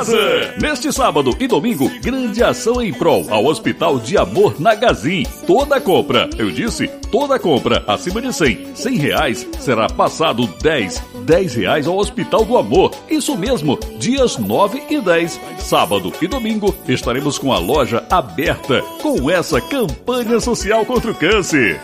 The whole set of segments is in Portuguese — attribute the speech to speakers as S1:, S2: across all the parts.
S1: Andresa. Neste sábado e domingo, grande ação em prol ao Hospital de Amor Nagazin. Toda compra, eu disse, toda compra acima de 100, 100 reais será passado 10, 10 reais ao Hospital do Amor. Isso mesmo, dias 9 e 10, sábado e domingo, estaremos com a loja aberta com essa campanha social contra o câncer.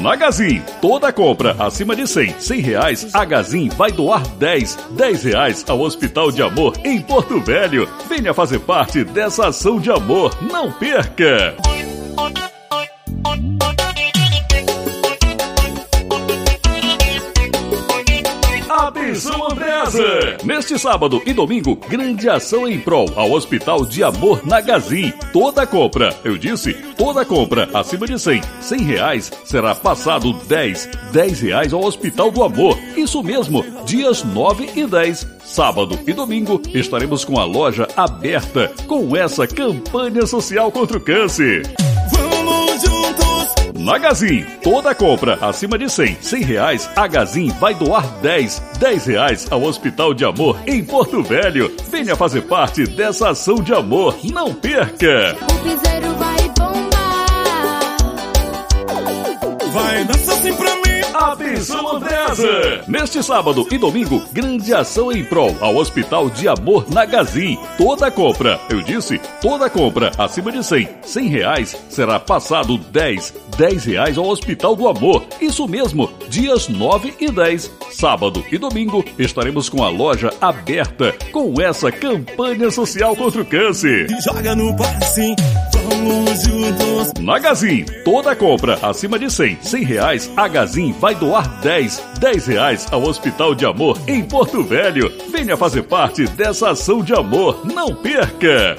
S1: Na Gazin, toda compra acima de 100, 100 reais, a Gazin vai doar 10, 10 reais ao Hospital de Amor em Porto Velho. Venha fazer parte dessa ação de amor, não perca! Atenção Andresa! Neste sábado e domingo, grande ação em prol ao Hospital de Amor na Gazin. Toda compra, eu disse, toda compra acima de 100, 100 reais será passado 10, 10 reais ao Hospital do Amor. Isso mesmo, dias 9 e 10, sábado e domingo, estaremos com a loja aberta com essa campanha social contra o câncer. Gazin, toda compra acima de 100, 100 reais, a Gazin vai doar 10, 10 reais ao Hospital de Amor em Porto Velho. Venha fazer parte dessa ação de amor, não perca!
S2: O piseiro vai bombar.
S3: Vai dançar assim pra mim.
S1: Atenção Andresa! Neste sábado e domingo, grande ação em prol ao Hospital de Amor na Gazin. Toda compra, eu disse, toda compra acima de 100, 100 reais será passado 10, 10 reais ao Hospital do Amor. Isso mesmo, dias 9 e 10, sábado e domingo, estaremos com a loja aberta com essa campanha social contra o câncer.
S3: Joga no par assim. Vamos juntos.
S1: Na Gazin, toda compra acima de 100, 100 reais, a Gazin vai doar 10, 10 reais ao Hospital de Amor em Porto Velho. Venha fazer parte dessa ação de amor, não perca!